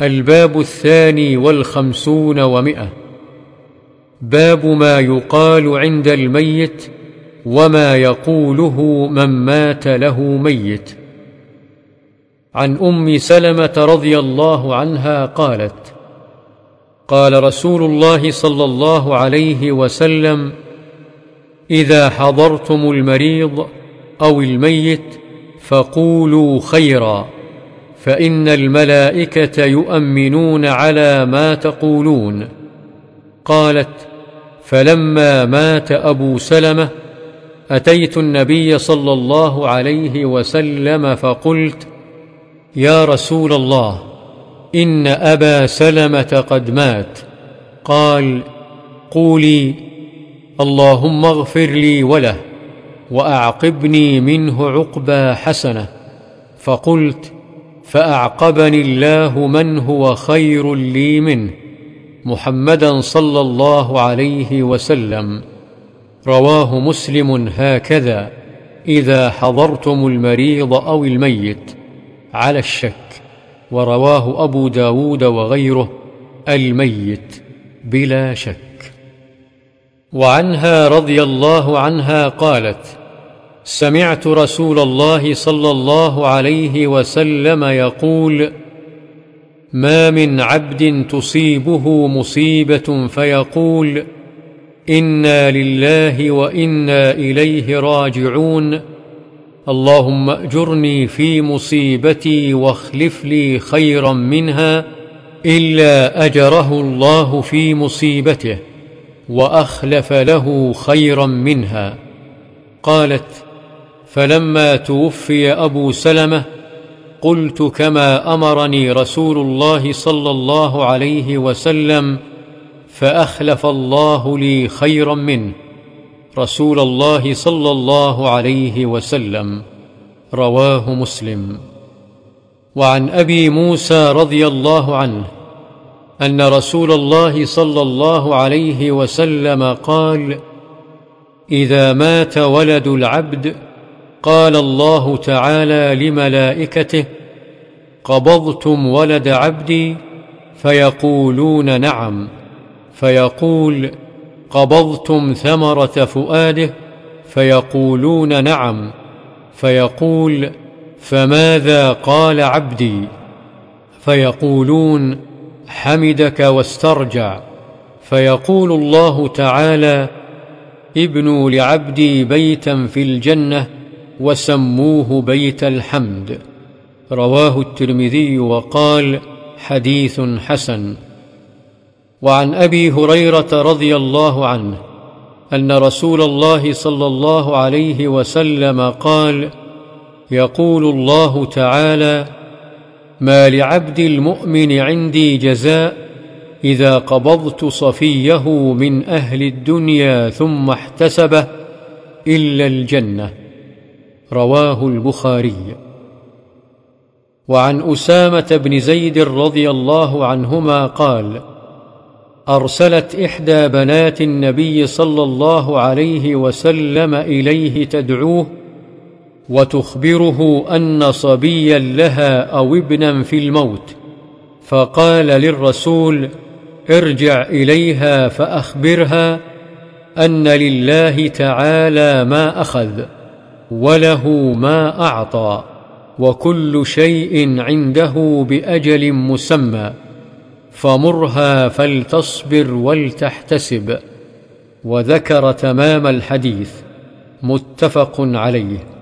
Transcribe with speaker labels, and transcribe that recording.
Speaker 1: الباب الثاني والخمسون ومئة. باب ما يقال عند الميت وما يقوله من مات له ميت. عن أم سلمة رضي الله عنها قالت قال رسول الله صلى الله عليه وسلم إذا حضرتم المريض أو الميت فقولوا خيرا. فإن الملائكة يؤمنون على ما تقولون. قالت فلما مات أبو سلمة أتيت النبي صلى الله عليه وسلم فقلت يا رسول الله إن أبا سلمة قد مات. قال قولي اللهم اغفر لي وله وأعقبني منه عقبى حسنة. فقلت فأعقبني الله من هو خير لي منه محمدا صلى الله عليه وسلم. رواه مسلم هكذا إذا حضرتم المريض أو الميت على الشك ورواه أبو داود وغيره الميت بلا شك. وعنها رضي الله عنها قالت سمعت رسول الله صلى الله عليه وسلم يقول ما من عبد تصيبه مصيبة فيقول إنا لله وإنا إليه راجعون اللهم أجرني في مصيبتي واخلف لي خيرا منها إلا أجره الله في مصيبته وأخلف له خيرا منها. قالت فلما توفي أبو سلمة قلت كما أمرني رسول الله صلى الله عليه وسلم فأخلف الله لي خيرا منه رسول الله صلى الله عليه وسلم. رواه مسلم. وعن أبي موسى رضي الله عنه أن رسول الله صلى الله عليه وسلم قال إذا مات ولد العبد قال الله تعالى لملائكته قبضتم ولد عبدي؟ فيقولون نعم. فيقول قبضتم ثمرة فؤاده؟ فيقولون نعم. فيقول فماذا قال عبدي؟ فيقولون حمدك واسترجع. فيقول الله تعالى ابنوا لعبدي بيتا في الجنة وسموه بيت الحمد. رواه الترمذي وقال حديث حسن. وعن أبي هريرة رضي الله عنه أن رسول الله صلى الله عليه وسلم قال يقول الله تعالى ما لعبد المؤمن عندي جزاء إذا قبضت صفيه من أهل الدنيا ثم احتسبه إلا الجنة. رواه البخاري. وعن أسامة بن زيد رضي الله عنهما قال أرسلت إحدى بنات النبي صلى الله عليه وسلم إليه تدعوه وتخبره أن صبيا لها أو ابنا في الموت فقال للرسول ارجع إليها فأخبرها أن لله تعالى ما أخذ. وله ما اعطى وكل شيء عنده باجل مسمى فمرها فلتصبر ولتحتسب وذكر تمام الحديث متفق عليه.